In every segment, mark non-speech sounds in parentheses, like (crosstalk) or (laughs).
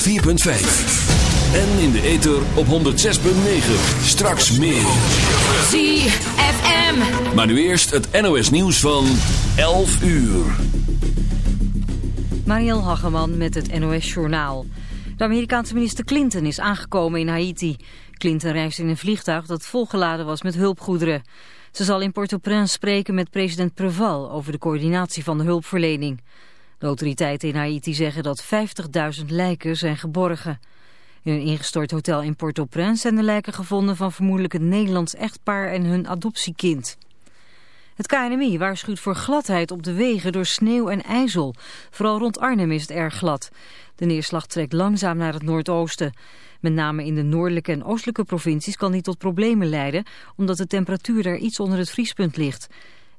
104.5. En in de ether op 106.9. Straks meer. ZFM. Maar nu eerst het NOS nieuws van 11 uur. Marielle Hageman met het NOS Journaal. De Amerikaanse minister Clinton is aangekomen in Haiti. Clinton reist in een vliegtuig dat volgeladen was met hulpgoederen. Ze zal in Port-au-Prince spreken met president Preval over de coördinatie van de hulpverlening. Autoriteiten in Haiti zeggen dat 50.000 lijken zijn geborgen. In een ingestort hotel in Port-au-Prince zijn de lijken gevonden van vermoedelijk een Nederlands echtpaar en hun adoptiekind. Het KNMI waarschuwt voor gladheid op de wegen door sneeuw en ijzel. Vooral rond Arnhem is het erg glad. De neerslag trekt langzaam naar het noordoosten. Met name in de noordelijke en oostelijke provincies kan die tot problemen leiden... omdat de temperatuur daar iets onder het vriespunt ligt.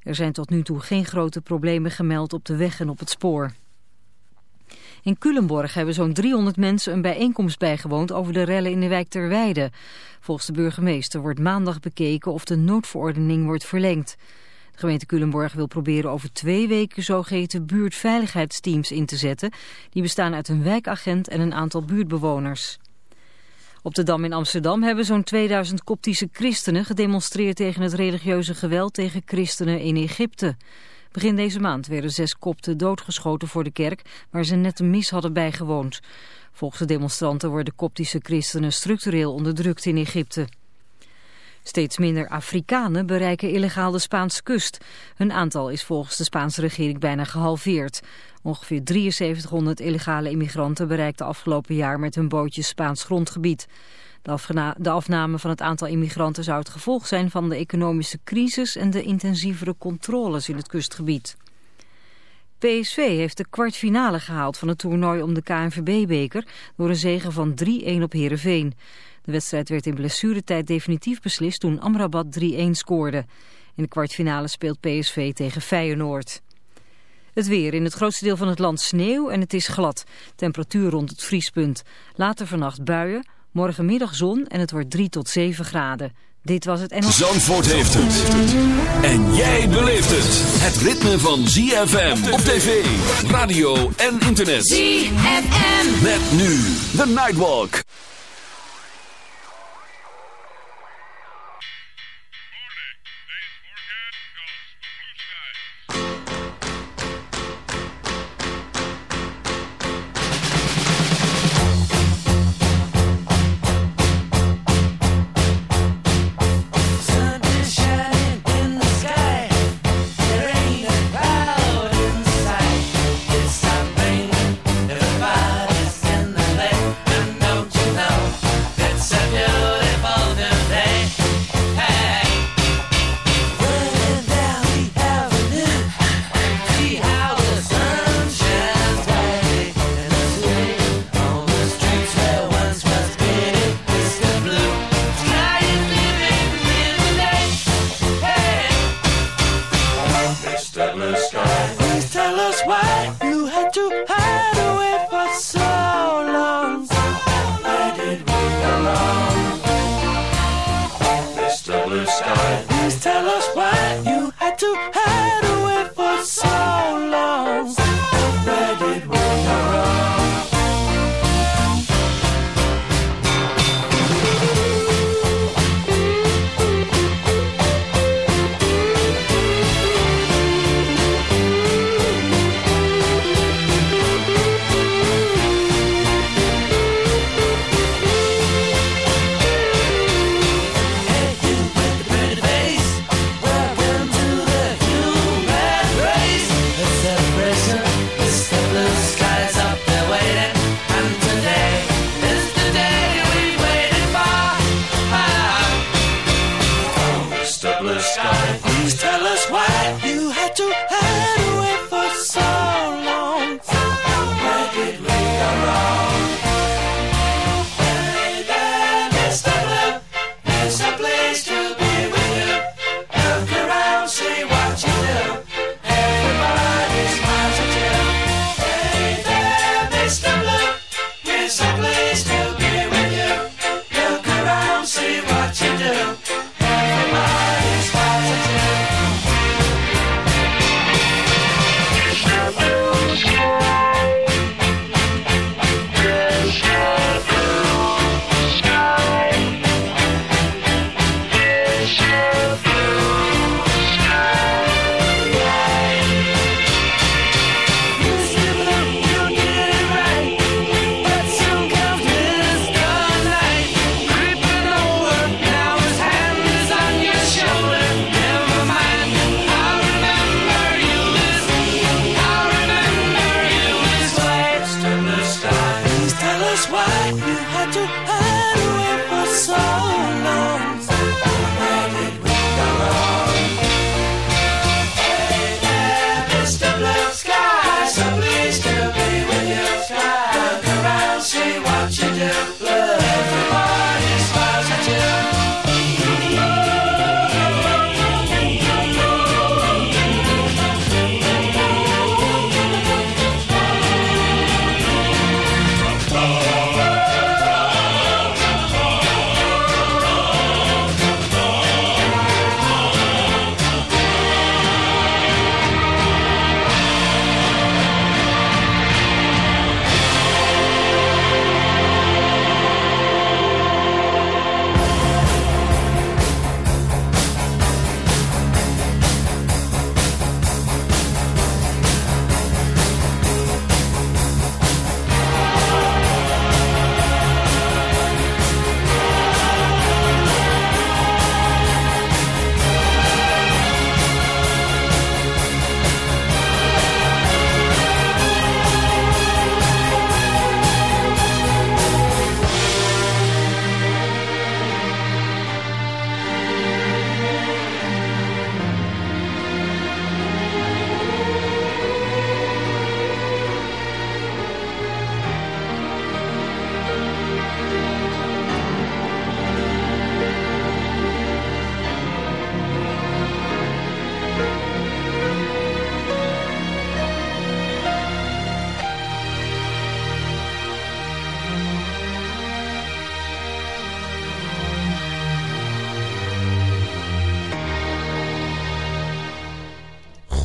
Er zijn tot nu toe geen grote problemen gemeld op de weg en op het spoor. In Culemborg hebben zo'n 300 mensen een bijeenkomst bijgewoond over de rellen in de wijk Terweide. Volgens de burgemeester wordt maandag bekeken of de noodverordening wordt verlengd. De gemeente Culemborg wil proberen over twee weken zogeheten buurtveiligheidsteams in te zetten. Die bestaan uit een wijkagent en een aantal buurtbewoners. Op de Dam in Amsterdam hebben zo'n 2000 koptische christenen gedemonstreerd tegen het religieuze geweld tegen christenen in Egypte. Begin deze maand werden zes kopten doodgeschoten voor de kerk waar ze net een mis hadden bijgewoond. Volgens de demonstranten worden koptische christenen structureel onderdrukt in Egypte. Steeds minder Afrikanen bereiken illegaal de Spaanse kust. Hun aantal is volgens de Spaanse regering bijna gehalveerd. Ongeveer 7300 illegale immigranten bereikten afgelopen jaar met hun bootjes Spaans grondgebied. De, afname van het aantal immigranten zou het gevolg zijn van de economische crisis en de intensievere controles in het kustgebied. PSV heeft de kwartfinale gehaald van het toernooi om de KNVB-beker door een zege van 3-1 op Heerenveen. De wedstrijd werd in blessuretijd definitief beslist toen Amrabat 3-1 scoorde. In de kwartfinale speelt PSV tegen Feyenoord. Het weer. In het grootste deel van het land sneeuw en het is glad. Temperatuur rond het vriespunt. Later vannacht buien. Morgenmiddag zon en het wordt 3 tot 7 graden. Dit was het NL... Zandvoort heeft het. En jij beleeft het. Het ritme van ZFM op tv, radio en internet. ZFM. Met nu de Nightwalk.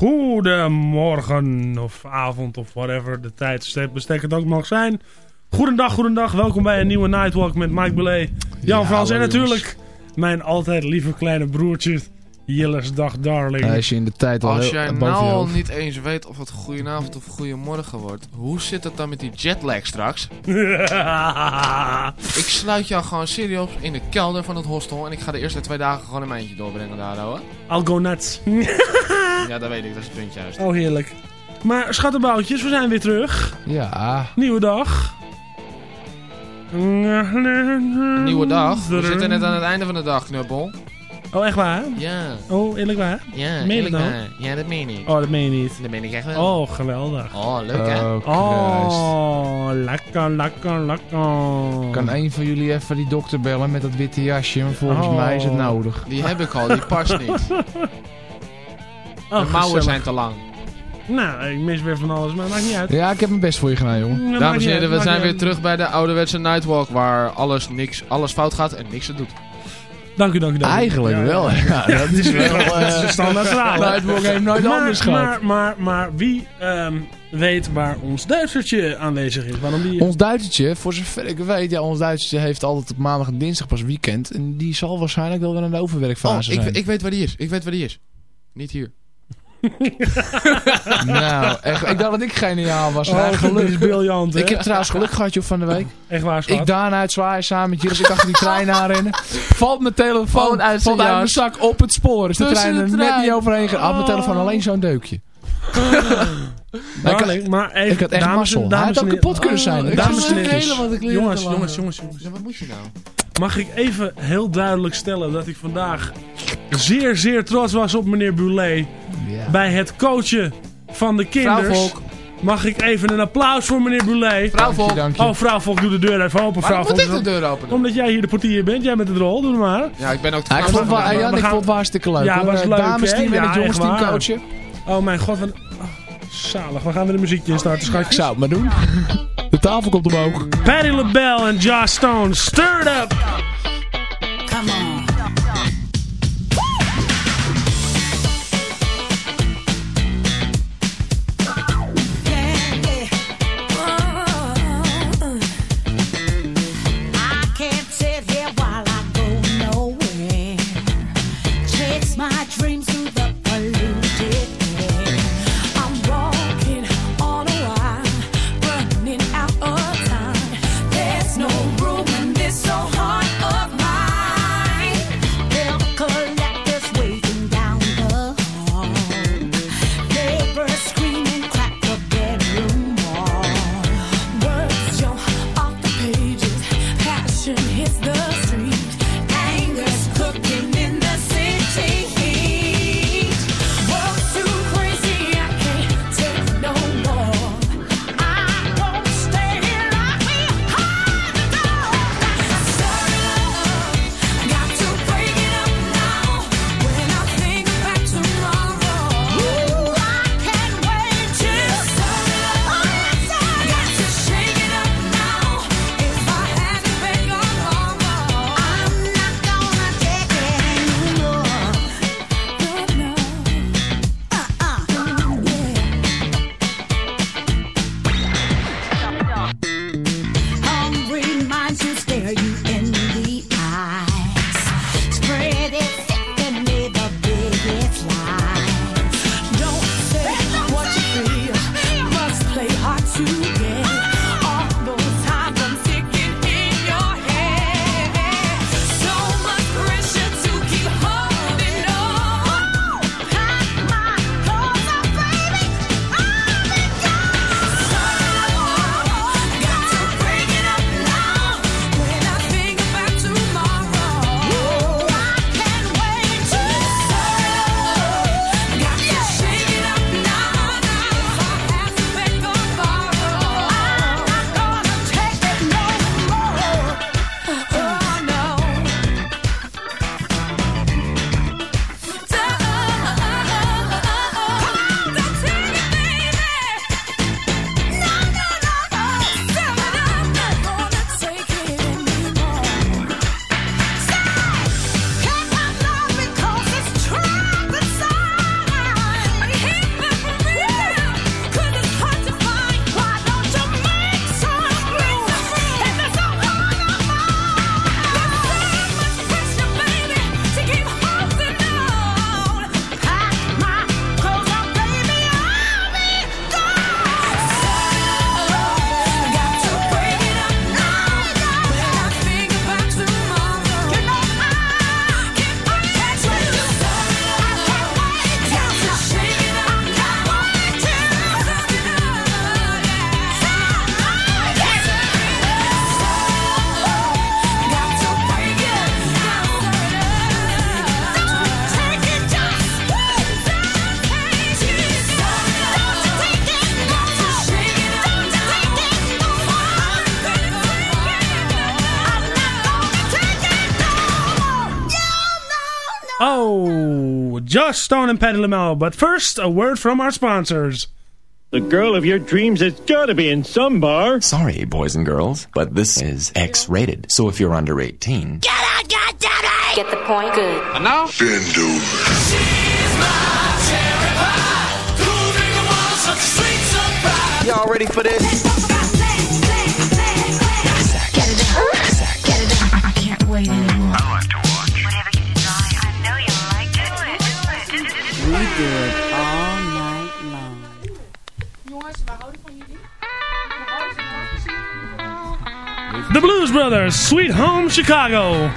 Goedemorgen of avond of whatever de tijd het ook mag zijn. Goedendag, goedendag. Welkom bij een nieuwe Nightwalk met Mike Belay, Jan ja, Frans en natuurlijk mijn altijd lieve kleine broertje Jillersdag Darling. Als je in de tijd al Als jij nou al niet eens weet of het goedenavond of goedemorgen wordt, hoe zit het dan met die jetlag straks? (laughs) ik sluit jou gewoon serieus in de kelder van het hostel en ik ga de eerste twee dagen gewoon een eindje doorbrengen daar, hoor. I'll go nuts. (laughs) ja, dat weet ik, dat is het punt juist. Oh, heerlijk. Maar schattenboutjes, we zijn weer terug. Ja. Nieuwe dag. Nieuwe dag? We zitten net aan het einde van de dag, knuppel. Oh, echt waar? Ja. Oh, eerlijk waar? Ja, meen eerlijk nou? waar. Ja, dat meen ik. Oh, dat meen je niet. Dat meen ik echt wel. Oh, geweldig. Oh, leuk hè? Oh, oh lekker, lekker, lekker. Kan een van jullie even die dokter bellen met dat witte jasje? Volgens oh. mij is het nodig. Die heb ik al, die past niet. (laughs) Oh, de mouwen zijn te lang. Nou, ik mis weer van alles, maar maakt niet uit. Ja, ik heb mijn best voor je gedaan, jongen. Ja, Dames en heren, we zijn weer terug bij de ouderwetse Nightwalk, waar alles, niks, alles fout gaat en niks het doet. Dank u, dank u, dank u. Eigenlijk wel, ja. Dat is wel... dat is de standaard (laughs) verhaal. Heeft nooit maar, anders gehad. Maar, maar, maar wie um, weet waar ons Duitsertje aanwezig is? Waarom die... Ons Duitsertje, voor zover ik weet, ja, ons Duitsertje heeft altijd op maandag en dinsdag pas weekend. En die zal waarschijnlijk wel weer in de overwerkfase oh, ik, zijn. ik weet waar die is. Ik weet waar die is. Niet hier. (laughs) nou, echt, ik dacht dat ik geniaal was. Oh, geluk is briljant, hè? Ik heb trouwens geluk gehad, joh, van de week. Echt waar, schat? Ik daarna uit zwaaien samen met Jiris. Ik achter die trein aanrennen. Valt mijn telefoon uit, valt uit mijn zak op het spoor. Is de Tussen trein er de net niet overheen gegaan. Had mijn Oh. telefoon alleen zo'n deukje. (laughs) Darling, maar even, ik had echt dames, mazzel. en- Hij dames had ook kapot kunnen zijn. Oh, Ik dames en heren. ik jongens, jongens, jongens. Ja, wat moet je nou? Mag ik even heel duidelijk stellen dat ik vandaag zeer, zeer trots was op meneer Boulet. Ja. Bij het coachen van de kinders. Mag ik even een applaus voor meneer Boulet? Vrouwvolk. Dank je. Oh, vrouwvolk, doe de deur even open. Waarom moet ik de deur openen? Omdat jij hier de portier bent, jij bent het rol, doe maar. Ja, ik ben ook de Ja, ik vrouw vond, de we ik vond het hartstikke leuk. Ja, hoor. was leuk, Dames team en Ja, het jongens team coachen. Oh mijn god, wat... oh, zalig. We gaan weer een muziekje in starten, Ik schatjes. zou het maar doen. De tafel komt omhoog. Patti LaBelle en Josh Stone, stirred up! Come on. Josh Stone and Patty LaMelo. But first, a word from our sponsors. The girl of your dreams has got to be in some bar. Sorry, boys and girls, but this is X rated. So if you're under 18, Get out, goddammit! Get the point? Good. And now? Y'all ready for this? Get it up. Get it up. I can't wait anymore. It all night long. The Blues Brothers, Sweet Home Chicago.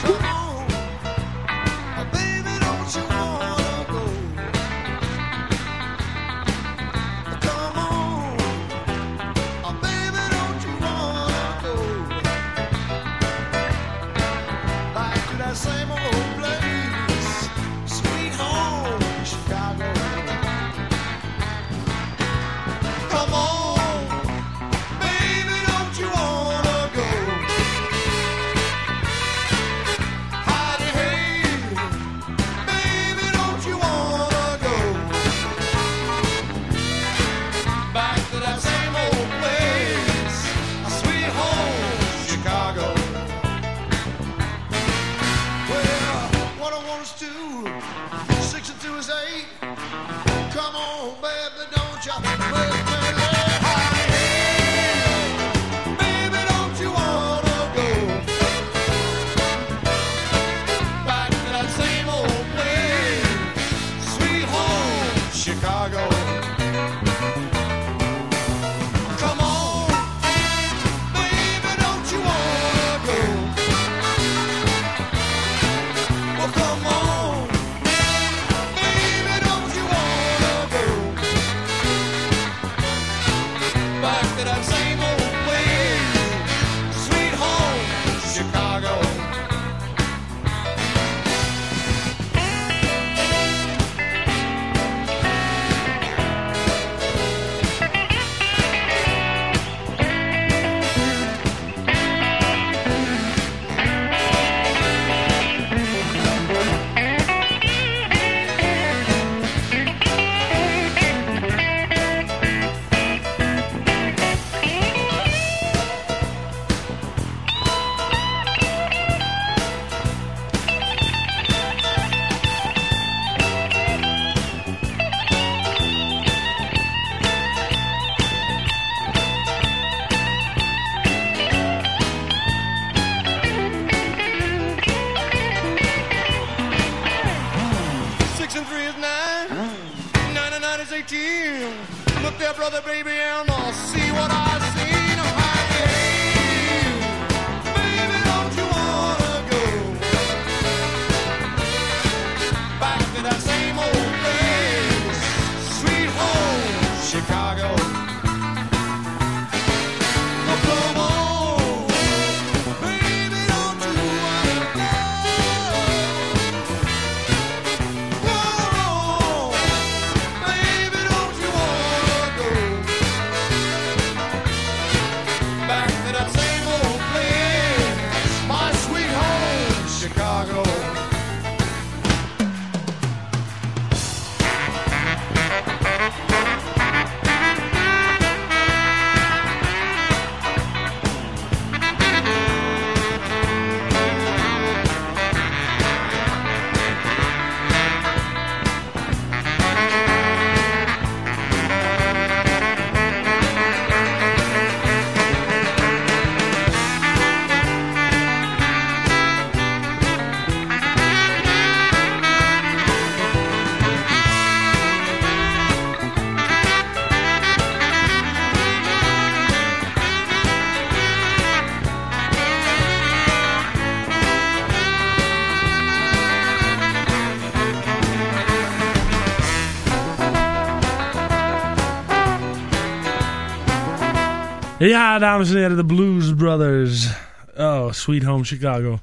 Ja, dames en heren, de Blues Brothers. Oh, Sweet Home Chicago.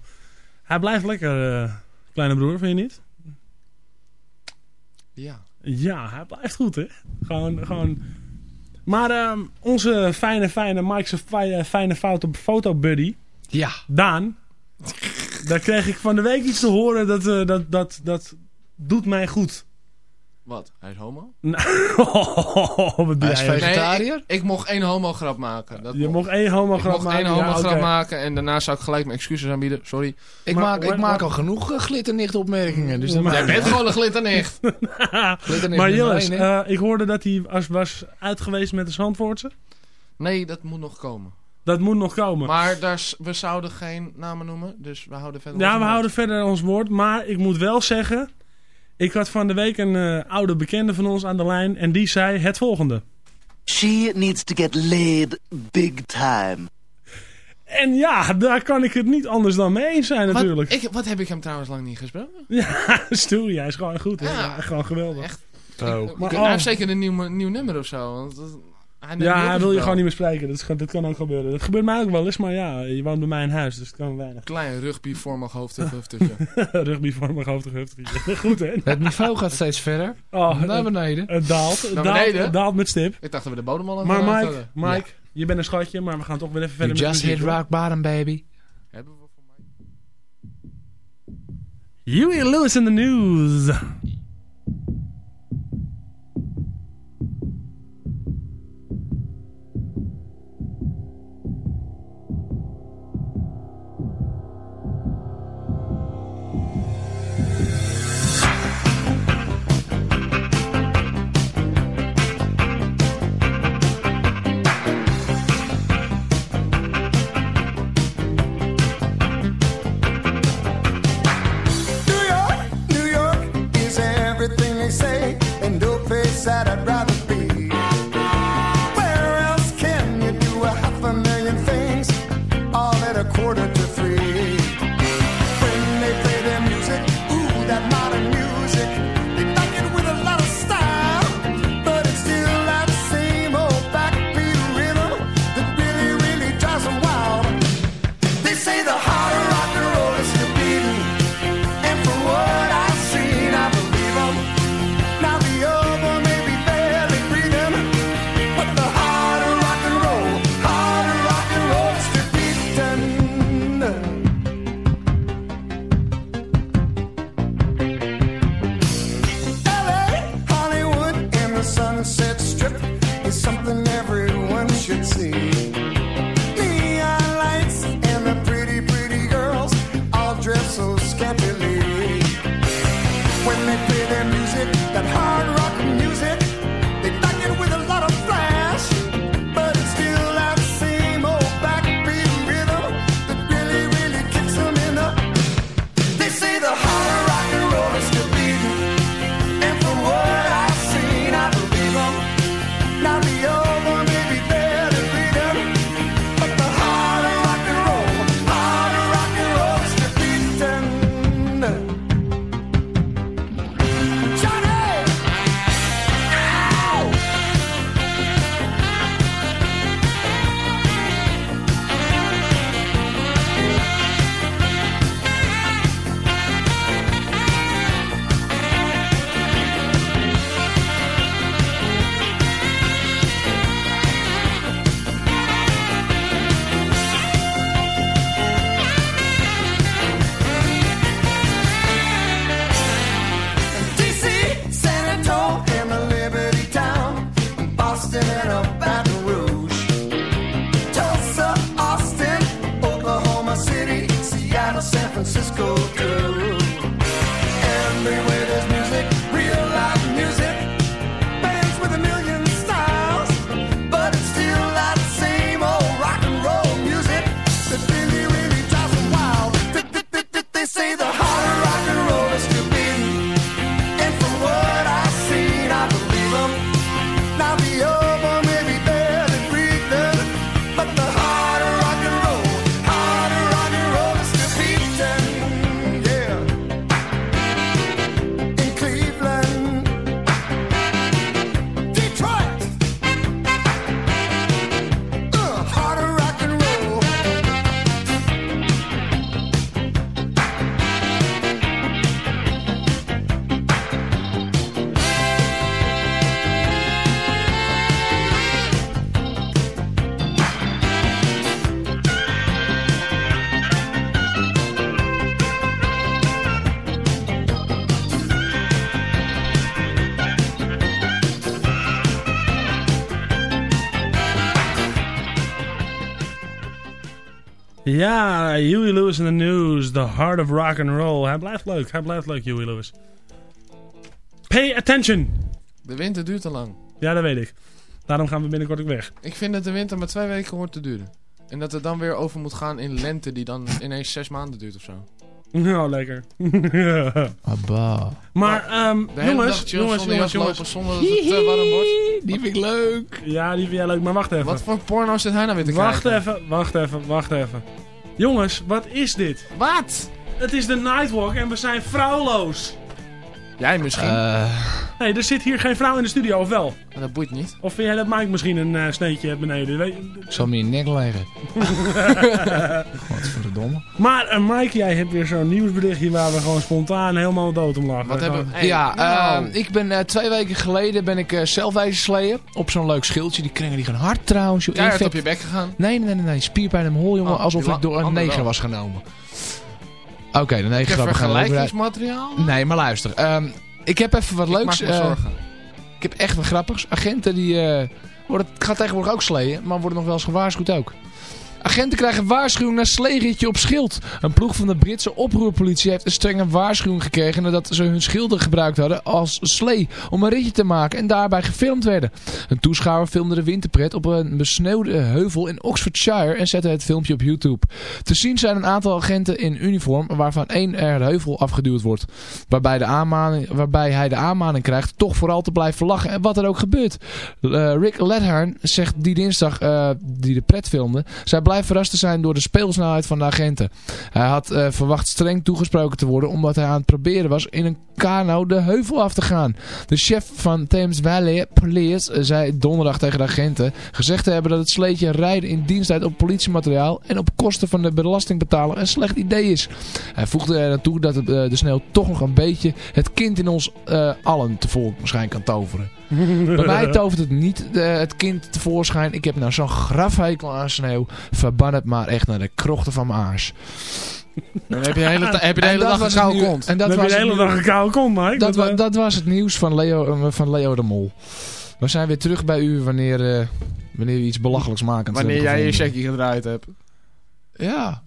Hij blijft lekker, eh, kleine broer, vind je niet? Ja. Ja, hij blijft goed, hè? Gewoon, gewoon... Maar ehm, onze fijne, fijne, Mike's fijne, fijne foto, fotobuddy, Ja. Daan... daar kreeg ik van de week iets te horen dat, eh, dat, dat, dat doet mij goed. Wat? Hij is homo? (laughs) Oh, wat doe Hij is jij? vegetariër? Nee, ik, ik mocht één homo grap maken. Dat Je mocht één homo ik grap mocht maken. één homo ja, grap oké. maken en daarna zou ik gelijk mijn excuses aanbieden. Sorry. Ik, Maar- maak, ik maak al genoeg uh, glitternicht opmerkingen. Dus Ja, maar- Jij bent gewoon een glitternicht. (laughs) glitternicht maar nummer Jillis, één, hè? eh, ik hoorde dat hij was, was uit geweest met de Zandvoortse. Nee, dat moet nog komen. Dat moet nog komen. Maar daar, s- we zouden geen namen noemen, dus we houden verder ja, onze we mond. houden verder ons woord. Maar ik moet wel zeggen... Ik had van de week een eh, oude bekende van ons aan de lijn. En die zei het volgende. She needs to get laid big time. En ja, daar kan ik het niet anders dan mee eens zijn natuurlijk. Wat, ik, wat heb ik hem trouwens lang niet gesproken? (laughs) Ja, Story, hij is gewoon goed. hè. Ja. Ja, gewoon geweldig. Echt. Oh. Ik- Maar, hij oh. heeft zeker een nieuw, nieuw nummer of zo. Want dat, hij neemt Ja, hij wil je gewoon niet meer spreken. Dat, is, dat kan ook gebeuren. Dat gebeurt mij ook wel eens, maar ja, je woont bij mij in huis, dus het kan weinig. (laughs) Klein rugbyvormig hoofdhuftertje. (laughs) Rugbyvormig hoofdgehufte. (laughs) Goed, hè? Het niveau gaat steeds verder. Oh, Naar het, beneden. het daalt. Het Naar daalt, beneden? het daalt met stip. ik dacht dat we de bodem al Maar het Mike, hadden. Mike je bent een schatje, maar we gaan toch weer even You verder just met hit muziek, hoor. rock bottom, baby. Hebben we voor Mike? Huey Lewis in the news. Ja, Huey Lewis in the News, The Heart of Rock and Roll. Hij blijft leuk, hij blijft leuk, Huey Lewis. Pay attention! De winter duurt te lang. Ja, dat weet ik. Daarom gaan we binnenkort ook weg. Ik vind dat de winter maar twee weken hoort te duren. En dat het dan weer over moet gaan in lente die dan (laughs) ineens zes maanden duurt of zo. Nou, lekker. (laughs) Abba. maar, ehm, hele jongens, jongens, jongens, jongens. zonder dat het te warm wordt. Die vind ik leuk. Ja, die vind jij leuk, maar wacht even. Wat voor porno zit hij nou weer te Wacht kijken? even, wacht even, wacht even. Jongens, wat is dit? Wat? Het is de Nightwalk en we zijn vrouwloos. Jij misschien? Eh, Nee, er zit hier geen vrouw in de studio, of wel? Maar dat boeit niet. Of vind jij dat Mike misschien een eh, sneetje hebt beneden? Weet- ik zal me in je nek leggen. (laughs) Wat verdomme. Maar uh, Mike, jij hebt weer zo'n nieuwsberichtje waar we gewoon spontaan helemaal dood om lachen. Wat hebben Hey, ja, nou. ehm, ik ben eh, twee weken geleden ben ik eh zelf wezen sleeën. Op zo'n leuk schildje. Die kringen die gaan hard trouwens. joh. Keihard Infect- op je bek gegaan. Nee, nee, nee, nee. Spierpijn in mijn hol, jongen. Oh, alsof ik door een neger was genomen. Oké, grappen gaan over. vergelijkingsmateriaal. Nee, maar luister. ehm, ik heb even wat Ik leuks. maak me eh, zorgen. ik heb echt wat grappigs. Agenten die... eh worden, ik ga tegenwoordig ook sleeën, maar worden nog wel eens gewaarschuwd ook. Agenten krijgen waarschuwing na sleeritje op schild. Een ploeg van de Britse oproerpolitie heeft een strenge waarschuwing gekregen nadat ze hun schilden gebruikt hadden als slee om een ritje te maken en daarbij gefilmd werden. Een toeschouwer filmde de winterpret op een besneeuwde heuvel in Oxfordshire en zette het filmpje op YouTube. Te zien zijn een aantal agenten in uniform waarvan één er de heuvel afgeduwd wordt. Waarbij, de aanmaning, waarbij hij de aanmaning krijgt toch vooral te blijven lachen en wat er ook gebeurt. Eh, Rick Ledhern zegt die dinsdag eh, die de pret filmde. Zij verrast te zijn door de speelsnelheid van de agenten. Hij had eh, verwacht streng toegesproken te worden omdat hij aan het proberen was in een kano de heuvel af te gaan. De chef van Thames Valley Police eh, zei donderdag tegen de agenten gezegd te hebben dat het sleetje rijden in diensttijd op politiemateriaal en op kosten van de belastingbetaler een slecht idee is. Hij voegde er aan toe dat het, eh, de sneeuw toch nog een beetje het kind in ons eh, allen tevoorschijn kan toveren. Bij mij (laughs) tovert het niet het kind tevoorschijn. Ik heb nou zo'n grafhekel aan sneeuw. Verban het maar echt naar de krochten van mijn aars. Dan heb je de hele, heb je de hele dag een koude kont. En dat Dan heb was je de het hele dag een koude kont, Mike. dat, wa- eh, dat was het nieuws van Leo, eh, van Leo de Mol. We zijn weer terug bij u wanneer, eh, wanneer we iets belachelijks maken. Wanneer jij je checkie gedraaid hebt. Ja. (laughs)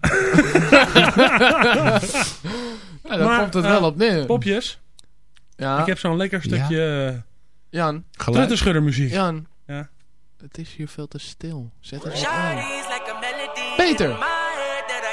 Ja, daar komt het wel op neer. Popjes, Ja. ik heb zo'n lekker stukje Jan. truttenschudder muziek. Jan. Ja. Het is hier veel te stil. Zet het Shawty's aan. like a melody Peter. in my head that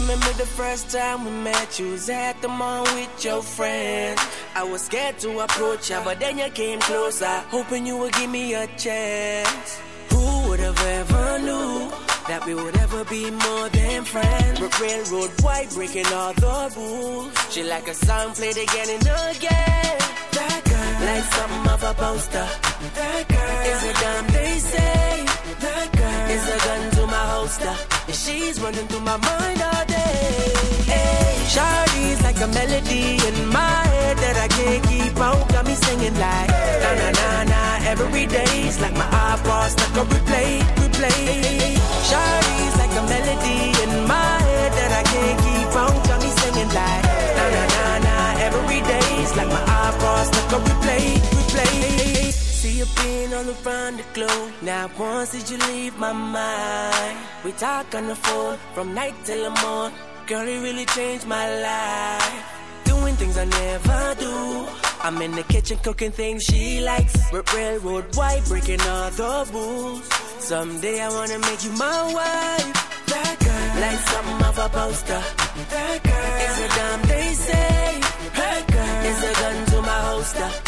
Remember the first time we met? You was at the mall with your friends. I was scared to approach you, but then you came closer, hoping you would give me a chance. Who would have ever knew that we would ever be more than friends? We're railroad white, breaking all the rules. She like a song played again and again. That girl, like something of a poster. That girl is a damn they say. That girl is a gun to my holster. And she's running through my mind all day. Hey, Shawty's like a melody in my head that I can't keep out. Got me singing like na na na na every day's like my iPod stuck on replay, replay. Shawty's like a melody in my head that I can't keep out. Got me singing like na na na na every day's like my iPod stuck on replay, replay. See you being all around the globe. Now once did you leave my mind? We talk on the phone from night till the morning. Girl, it really changed my life. Doing things I never do. I'm in the kitchen cooking things she likes. We're railroad white, breaking all the rules. Someday I wanna make you my wife. That girl, like something of a poster. That girl is a damn they say. That girl is a gun to my holster.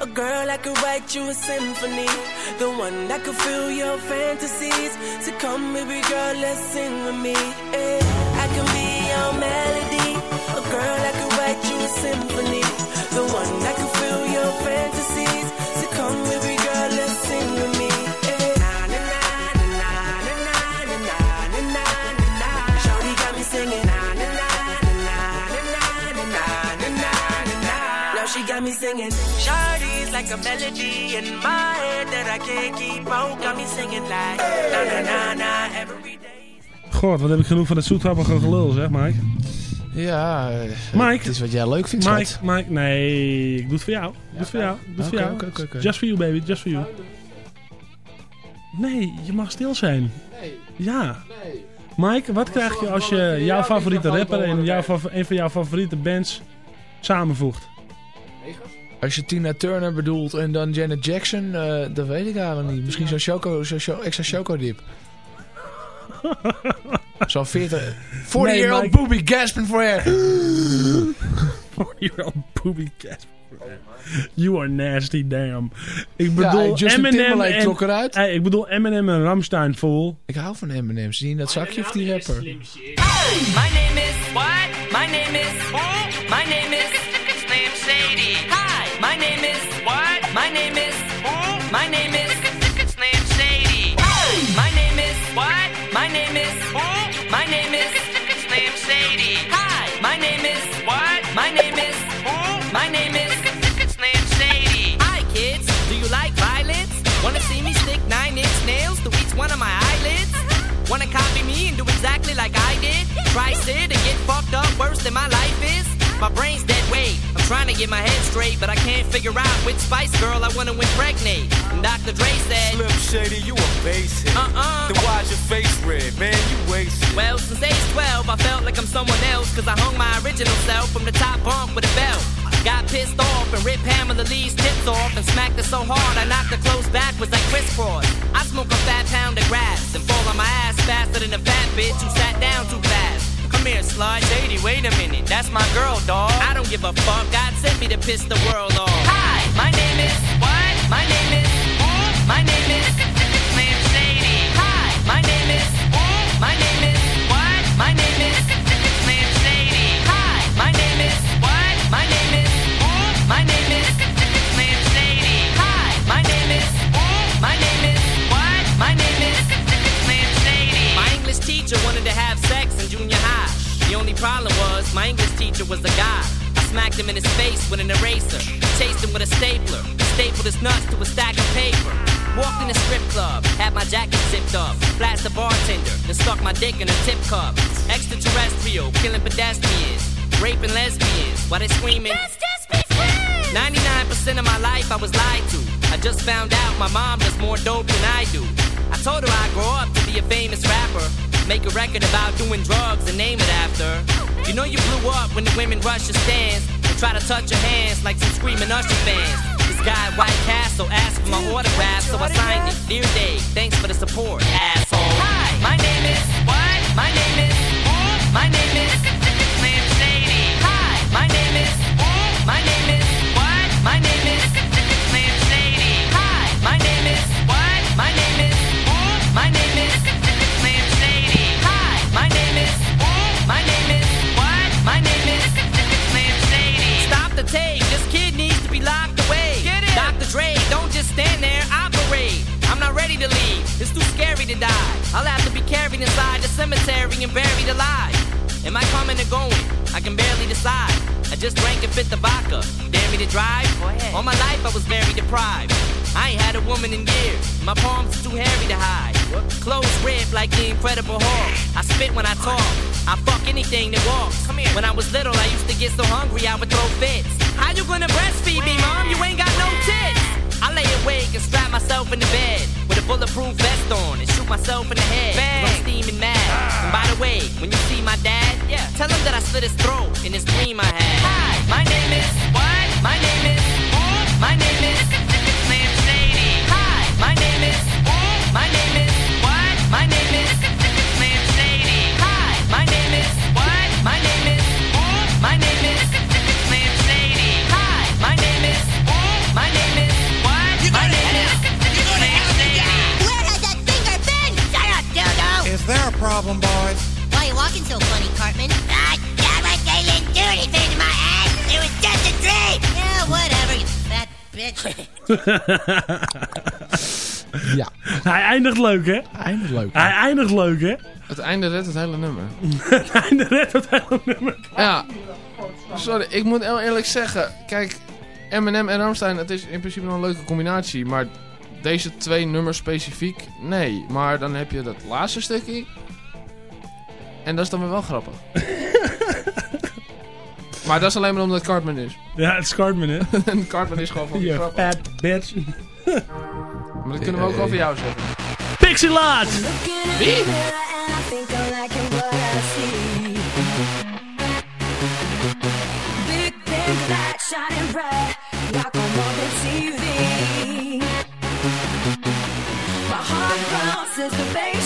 A girl I could write you a symphony. The one that could fill your fantasies. So come, baby girl, let's sing with me. eh. I can be your melody. A girl I could write you a symphony. The one that can singing. Shawty's like a melody in my head that I can't keep out. Got me singing like na na na na every day. God, wat heb ik genoeg van het zoethappige gelul, zeg Mike. Ja, Mike. het is wat jij leuk vindt, Mike, schat. Mike, nee, ik doe het voor jou. Ik doe het voor jou. Ik doe het voor jou. Just for you, baby. Just for you. Nee, je mag stil zijn. Nee. Ja. Mike, wat krijg je als je jouw favoriete rapper en jouw, een van jouw favoriete bands samenvoegt? Als je Tina Turner bedoelt en dan Janet Jackson, eh, dat weet ik eigenlijk niet. Misschien zo'n choco, zo, zo, extra chocodip. (laughs) Zo'n 40... 40 Nee, year old Mike. booby gasping for air. You're a booby cat. You are nasty, damn. Ik Ja, bedoel Justin Eminem en, trok eruit. Ik bedoel Eminem en Ramstein fool. Ik hou van M&M's. Zie je dat zakje of die rapper? My name is what? My name is who? My name name is what? My name is who? My name is Slim Shady. My name is what? My name is who? My name is Slim Shady. Hi. My name is what? My name is who? My name is Slim Shady. Hi kids, do you like violence? Wanna see me stick nine inch nails to each one of my eyelids? Wanna copy me and do exactly like I did? Try sit and get fucked up worse than my life is? My brain's dead weight. I'm trying to get my head straight, but I can't figure out which Spice Girl I wanna impregnate. And Dr. Dre said, Slim Shady, you a basic. Uh-uh. Then why's your face red, man? You wasted. Well, since age 12, I felt like I'm someone else, cause I hung my original self from the top bunk with a belt. Got pissed off and ripped Pamela Lee's tits off and smacked her so hard I knocked her clothes backwards like Chris crisscross. I smoke a fat pound of grass and fall on my ass faster than a fat bitch who sat down too fast. Come here, slut. Shady, wait a minute. That's my girl, dog. I don't give a fuck. God sent me to piss the world off. Hi, my name is what? My name is who? My name is Slim Shady. Hi, my name is who? My name is what? My name is Slim Shady. Hi, my name is what? My name is who? My name is Slim Shady. Hi, my name is who? My name is what? My name is Slim Shady. My English teacher wanted to have sex in junior only problem was my English teacher was a guy. I smacked him in his face with an eraser. Chased him with a stapler. Stapled his nuts to a stack of paper. Walked in a strip club, had my jacket zipped up. Flashed the bartender, and stuck my dick in a tip cup. Extraterrestrial, killing pedestrians. Raping lesbians while they screaming. Let's just be friends! 99% of my life I was lied to. I just found out my mom does more dope than I do. I told her I'd grow up to be a famous rapper. Make a record about doing drugs and name it after. You know you blew up when the women rush your stands and try to touch your hands like some screaming Usher fans. This guy at White Castle asked for my autograph, so I signed it. Dear Dave, thanks for the support, asshole. Hi, my name is to die. I'll have to be carried inside the cemetery and buried alive. Am I coming or going? I can barely decide. I just drank and fit the vodka. Dare me to drive? All my life I was very deprived. I ain't had a woman in years. My palms are too hairy to hide. Clothes ripped like the Incredible Hulk. I spit when I talk. I fuck anything that walks. Come here. When I was little, I used to get so hungry I would throw fits. How you gonna breastfeed me, mom? You ain't got no tits. I lay awake and strap myself in the bed with a bulletproof vest on and shoot myself in the head. Bang. I'm steaming mad. And by the way, when you see my dad, yeah, tell him that I slit his throat in this dream I had. Hi, my name is what? My name (laughs) Ja. Hij eindigt leuk, hè? Eindigt leuk. Hij eindigt leuk, hè? Het einde redt het hele nummer. (laughs) Het einde redt het hele nummer. Ja. Sorry, ik moet heel eerlijk zeggen. Kijk, Eminem en Ramstein, het is in principe wel een leuke combinatie. Maar deze twee nummers specifiek, nee. Maar dan heb je dat laatste stukje. En dat is dan weer wel grappig. (laughs) maar dat is alleen maar omdat Cartman is. Ja, het is Cartman, hè? (laughs) en Cartman is gewoon van You grappig. fat bitch. Maar dat kunnen we ook over jou zeggen. Pixie Laat! Wie? Big big light shining bright like a modern TV. My heart bounces, the bass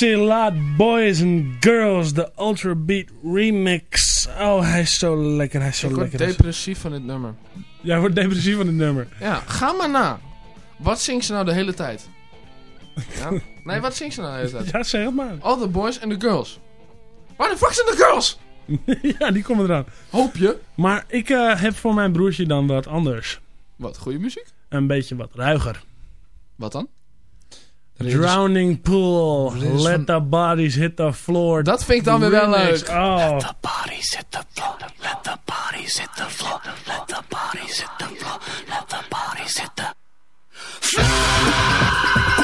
Laat Boys and Girls, de Ultra Beat Remix. Oh, hij is zo lekker, hij is zo Ik word lekker. Depressief van dit nummer. Jij wordt depressief van het nummer. Ja, ga maar na. Wat zingt ze nou de hele tijd? Ja? (laughs) Nee, wat zingt ze nou de hele tijd? Ja, zeg het maar. All the boys and the girls. Waar de fuck zijn de girls? (laughs) ja, die komen eraan. Hoop je? Maar ik eh, heb voor mijn broertje dan wat anders. Wat, goede muziek? Een beetje wat ruiger. Wat dan? Drowning Pool, Let van- the Bodies Hit the Floor. Dat vind ik dan weer wel leuk. Oh. bodies hit the floor. Let the bodies hit the floor. Let the bodies hit the floor. Let the bodies hit the Reason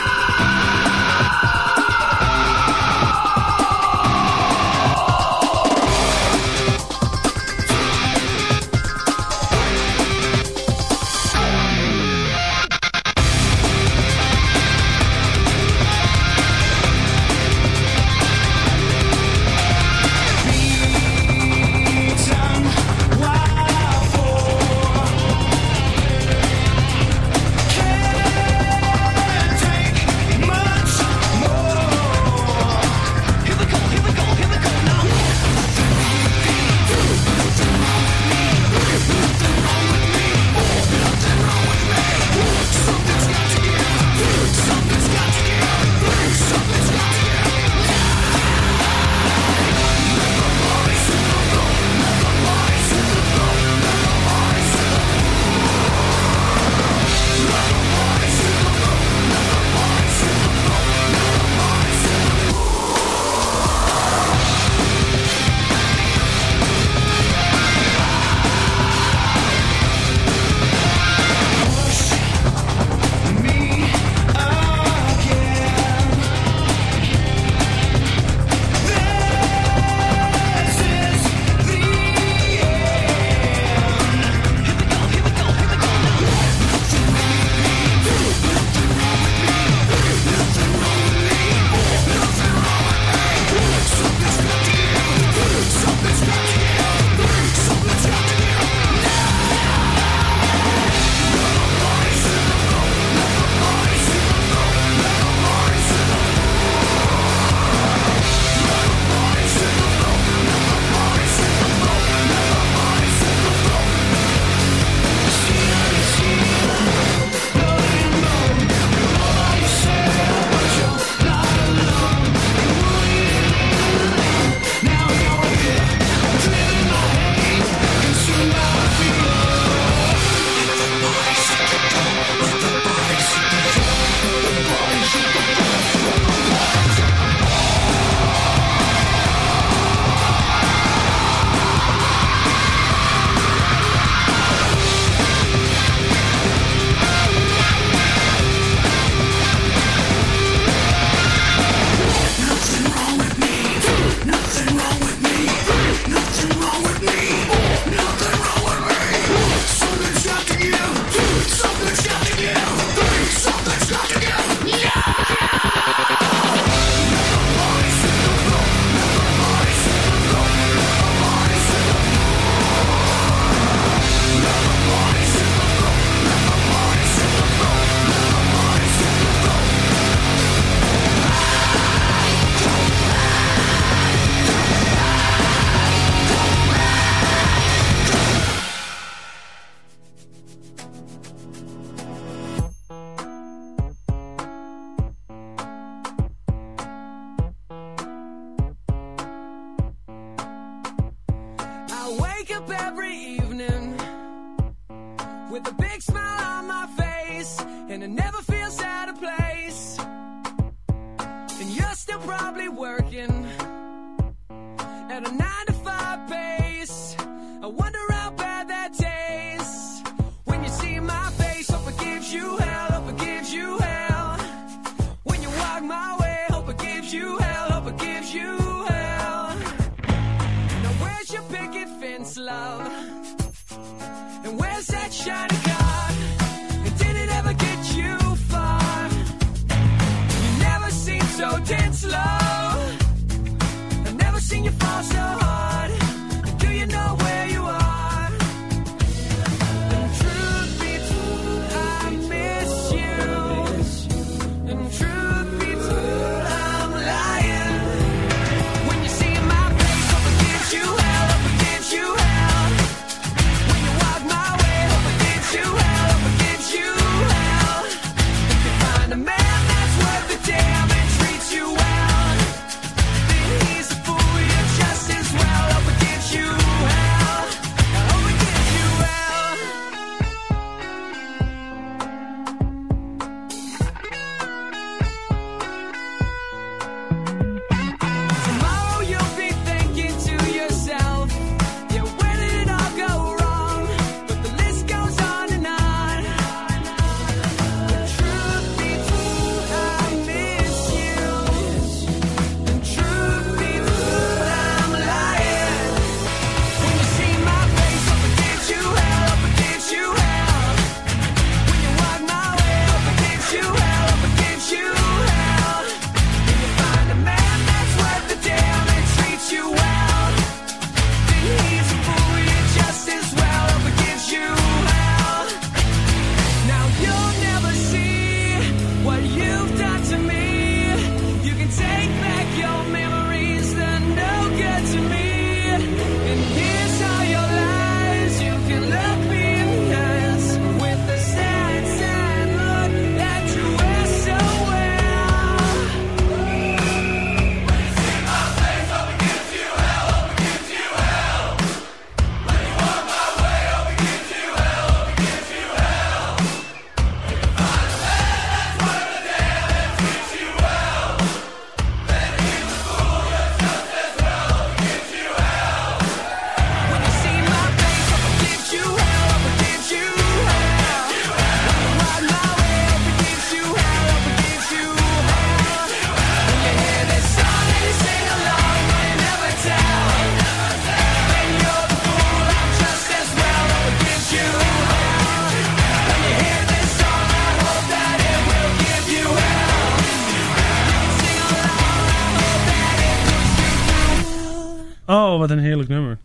Oh, wat een heerlijk nummer.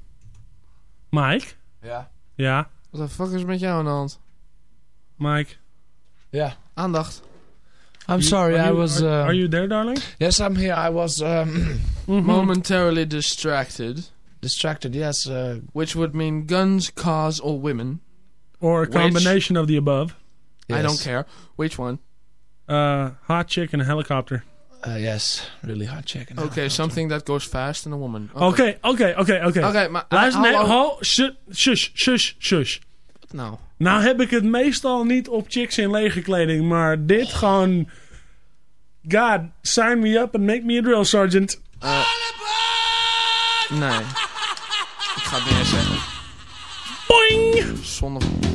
Mike? Ja. Ja. Wat de fuck is er met jou aan de hand? Mike? Ja. Aandacht. I'm sorry, you, I was... Are, um, are, you there, darling? Yes, I'm here. I was um, (clears throat) mhm. momentarily distracted. Distracted, yes. Uh, which would mean guns, cars, or women. Or a combination which, of the above. Yes. I don't care. Which one? Uh, hot chick and a helicopter. Uh, yes, really hard checking. Okay, something that goes fast in a woman. Oké, oké, okay, okay, Oké, maar... Luister, nee, ho, shush, shush, shush, shush. Wat nou? Nou heb ik het meestal niet op chicks in lege kleding, maar dit gewoon... God, sign me up and make me a drill sergeant. Uh, nee. Ik ga het niet eens zeggen. Boing! Zonder.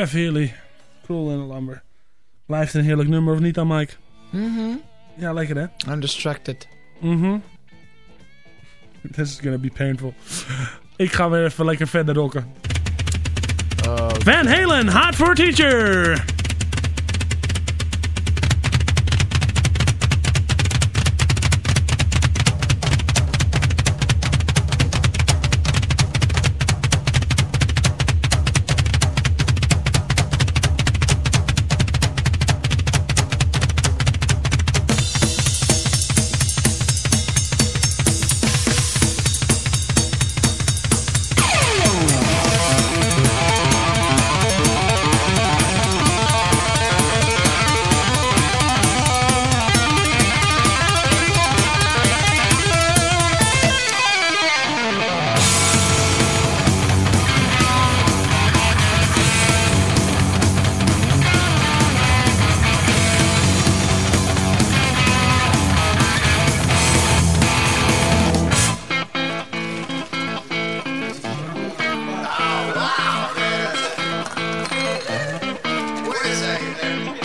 Jeff Healy. Cruel and Lumber. Blijft een heerlijk nummer, of niet dan, Mike? Mhm. Ja, lekker hè? I'm distracted. Mhm. (laughs) This is gonna be painful. (laughs) Ik ga weer even lekker verder rocken. Van Halen, Hot for a Teacher! I am.